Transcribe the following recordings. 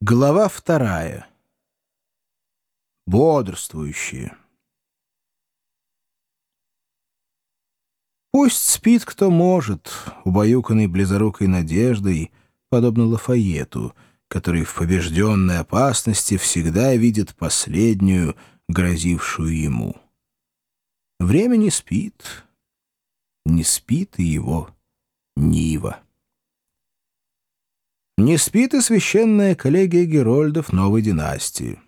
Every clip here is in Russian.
Глава вторая. Бодрствующие. Пусть спит кто может, убаюканный близорукой надеждой, подобно Лафаету, который в побежденной опасности всегда видит последнюю, грозившую ему. Время не спит, не спит и его Нива. Не спит и священная коллегия Герольдов новой династии.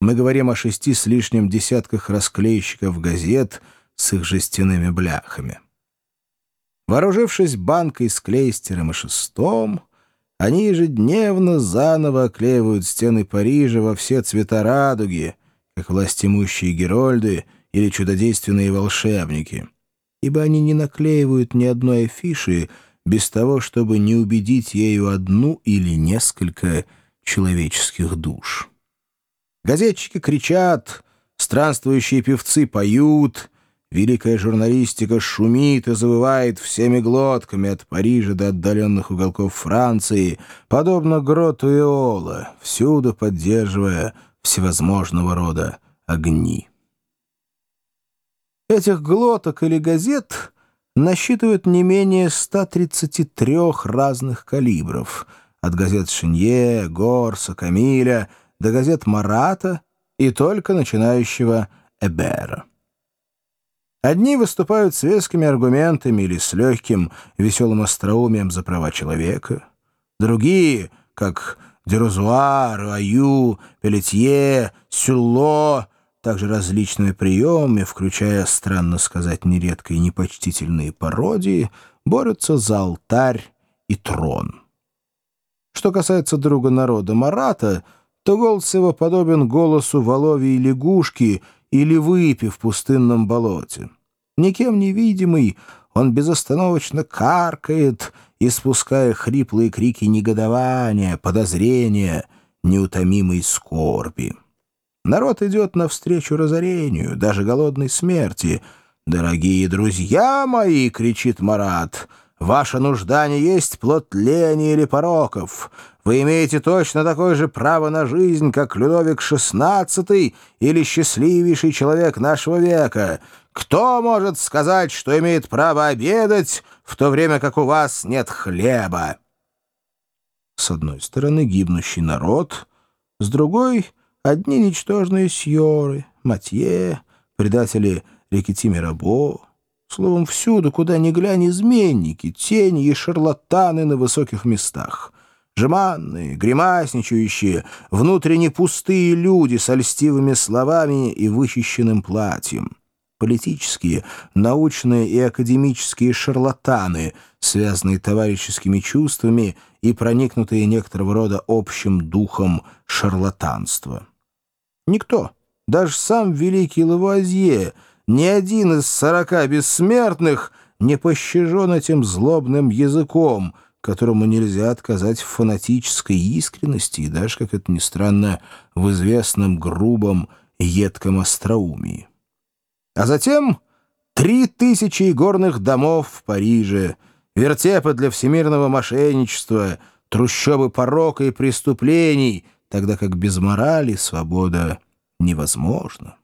Мы говорим о шести с лишним десятках расклейщиков газет с их жестяными бляхами. Вооружившись банкой с клейстером и шестом, они ежедневно заново оклеивают стены Парижа во все цвета радуги, как властимущие Герольды или чудодейственные волшебники, ибо они не наклеивают ни одной афиши, без того, чтобы не убедить ею одну или несколько человеческих душ. Газетчики кричат, странствующие певцы поют, великая журналистика шумит и завывает всеми глотками от Парижа до отдаленных уголков Франции, подобно гроту Эола, всюду поддерживая всевозможного рода огни. Этих глоток или газет — насчитывают не менее 133 разных калибров, от газет Шинье, Горса, Камиля до газет Марата и только начинающего Эбера. Одни выступают с вескими аргументами или с легким, веселым остроумием за права человека. Другие, как Дерузуар, Аю, Пелетье, Сюлло, также различными приемами, включая, странно сказать, нередко и непочтительные пародии, борются за алтарь и трон. Что касается друга народа Марата, то голос его подобен голосу воловьей лягушки или выпи в пустынном болоте. Никем невидимый, он безостановочно каркает, испуская хриплые крики негодования, подозрения, неутомимой скорби. Народ идет навстречу разорению, даже голодной смерти. «Дорогие друзья мои!» — кричит Марат. «Ваша нужда не есть плод лени или пороков. Вы имеете точно такое же право на жизнь, как Людовик XVI или счастливейший человек нашего века. Кто может сказать, что имеет право обедать, в то время как у вас нет хлеба?» С одной стороны гибнущий народ, с другой — Одни ничтожные сьоры, матье, предатели Рекити Мирабо. Словом, всюду, куда ни глянь, изменники, тени и шарлатаны на высоких местах. Жеманные, гримасничающие, внутренне пустые люди с льстивыми словами и вычищенным платьем. Политические, научные и академические шарлатаны, связанные товарищескими чувствами и проникнутые некоторого рода общим духом шарлатанства. Никто, даже сам великий Лавуазье, ни один из сорока бессмертных не пощажен этим злобным языком, которому нельзя отказать в фанатической искренности и даже, как это ни странно, в известном грубом едком остроумии. А затем три тысячи горных домов в Париже, вертепы для всемирного мошенничества, трущобы порока и преступлений — тогда как без морали свобода невозможна.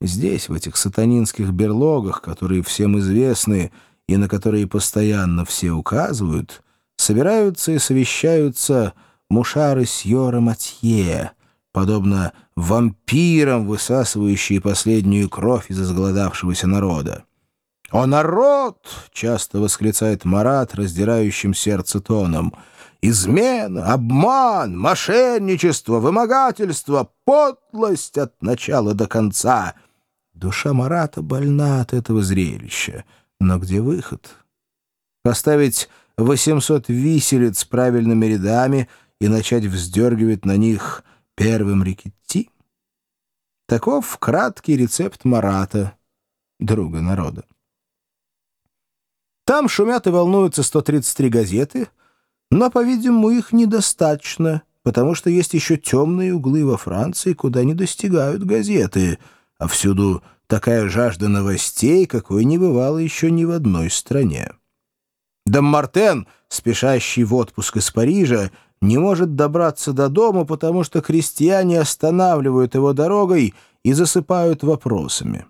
Здесь, в этих сатанинских берлогах, которые всем известны и на которые постоянно все указывают, собираются и совещаются мушары Сьора Матье, подобно вампирам, высасывающие последнюю кровь из изголодавшегося народа. «О, народ!» — часто восклицает Марат, раздирающим сердце тоном — Измена, обман, мошенничество, вымогательство, подлость от начала до конца. Душа Марата больна от этого зрелища. Но где выход? Поставить 800 виселиц правильными рядами и начать вздергивать на них первым рекетти? Таков краткий рецепт Марата, друга народа. Там шумят и волнуются 133 газеты — но, по-видимому, их недостаточно, потому что есть еще темные углы во Франции, куда не достигают газеты, а всюду такая жажда новостей, какой не бывало еще ни в одной стране. Даммартен, спешащий в отпуск из Парижа, не может добраться до дома, потому что крестьяне останавливают его дорогой и засыпают вопросами.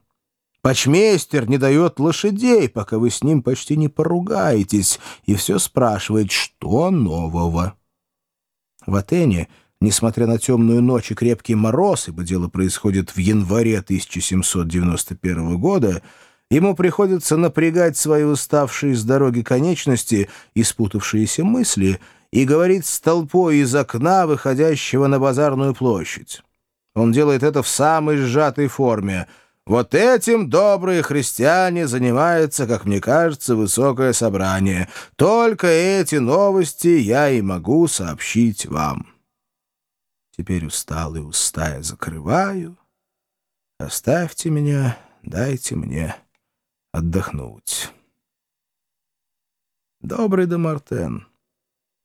Почмейстер не дает лошадей, пока вы с ним почти не поругаетесь, и все спрашивает, что нового. В Атене, несмотря на темную ночь и крепкий мороз, ибо дело происходит в январе 1791 года, ему приходится напрягать свои уставшие с дороги конечности и спутавшиеся мысли и говорить с толпой из окна, выходящего на базарную площадь. Он делает это в самой сжатой форме. Вот этим добрые христиане занимаются, как мне кажется, высокое собрание. Только эти новости я и могу сообщить вам. Теперь усталый уста я закрываю. Оставьте меня, дайте мне отдохнуть. Добрый Демартен.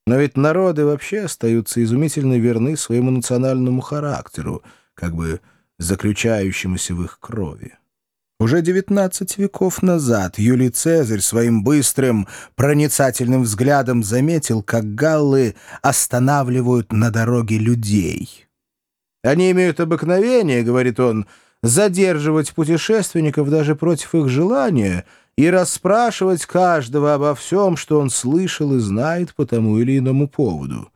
Но ведь народы вообще остаются изумительно верны своему национальному характеру, как бы заключающемуся в их крови. Уже девятнадцать веков назад Юлий Цезарь своим быстрым, проницательным взглядом заметил, как галлы останавливают на дороге людей. «Они имеют обыкновение, — говорит он, — задерживать путешественников даже против их желания и расспрашивать каждого обо всем, что он слышал и знает по тому или иному поводу.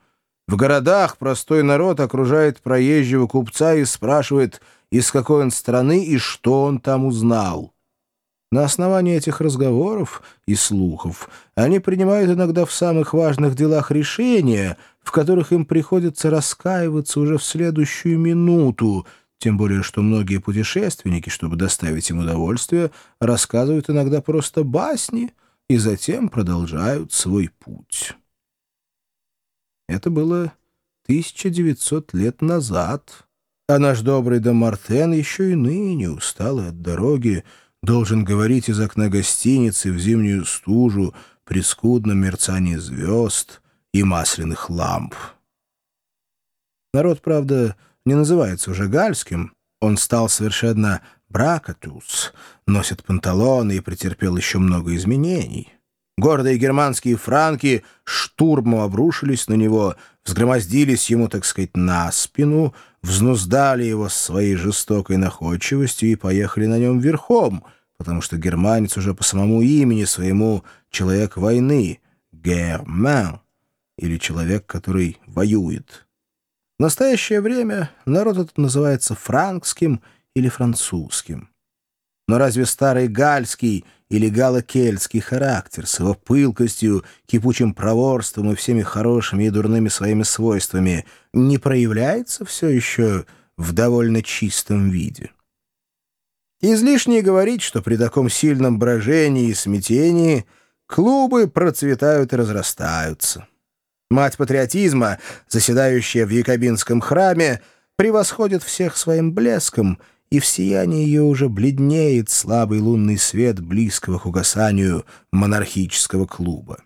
В городах простой народ окружает проезжего купца и спрашивает, из какой он страны и что он там узнал. На основании этих разговоров и слухов они принимают иногда в самых важных делах решения, в которых им приходится раскаиваться уже в следующую минуту, тем более, что многие путешественники, чтобы доставить им удовольствие, рассказывают иногда просто басни и затем продолжают свой путь. Это было 1900 лет назад, а наш добрый Домартен еще и ныне, усталый от дороги, должен говорить из окна гостиницы в зимнюю стужу при скудном мерцании звезд и масляных ламп. Народ, правда, не называется уже гальским, он стал совершенно бракатус, носит панталоны и претерпел еще много изменений. Гордые германские франки штурмом обрушились на него, взгромоздились ему, так сказать, на спину, взнуздали его своей жестокой находчивостью и поехали на нем верхом, потому что германец уже по самому имени своему человек войны, герман, или человек, который воюет. В настоящее время народ этот называется франкским или французским. Но разве старый гальский или галокельтский характер с его пылкостью, кипучим проворством и всеми хорошими и дурными своими свойствами не проявляется все еще в довольно чистом виде? Излишне говорить, что при таком сильном брожении и смятении клубы процветают и разрастаются. Мать патриотизма, заседающая в Якобинском храме, превосходит всех своим блеском, и в сиянии ее уже бледнеет слабый лунный свет близкого к угасанию монархического клуба.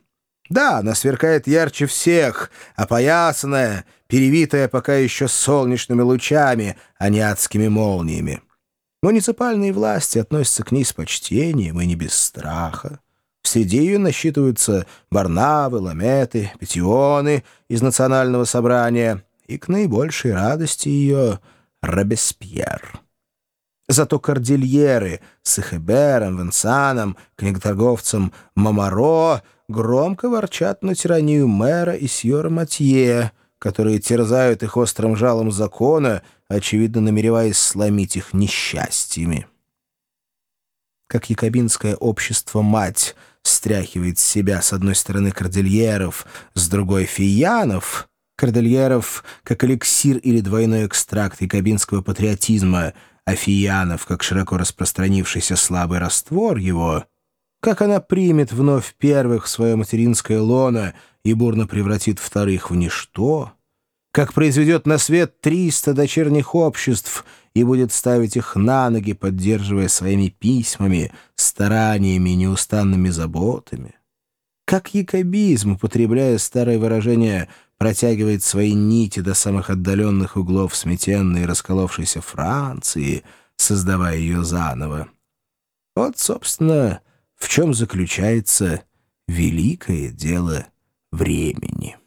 Да, она сверкает ярче всех, опоясанная, перевитая пока еще солнечными лучами, а не адскими молниями. Муниципальные власти относятся к ней с почтением и не без страха. Среди ее насчитываются Барнавы, Ламеты, Петионы из Национального собрания и к наибольшей радости ее Робеспьер. Зато кордильеры с Эхебером, Венсаном, книготорговцем Мамаро громко ворчат на тиранию мэра и сьора Матье, которые терзают их острым жалом закона, очевидно намереваясь сломить их несчастьями. Как якобинское общество-мать — стряхивает с себя с одной стороны кордильеров, с другой — фиянов. Кордильеров — как эликсир или двойной экстракт якобинского патриотизма, а фиянов — как широко распространившийся слабый раствор его. Как она примет вновь первых в свое материнское лоно и бурно превратит вторых в ничто? Как произведет на свет триста дочерних обществ — и будет ставить их на ноги, поддерживая своими письмами, стараниями и неустанными заботами. Как якобизм, употребляя старое выражение, протягивает свои нити до самых отдаленных углов сметенной и расколовшейся Франции, создавая ее заново. Вот, собственно, в чем заключается великое дело времени.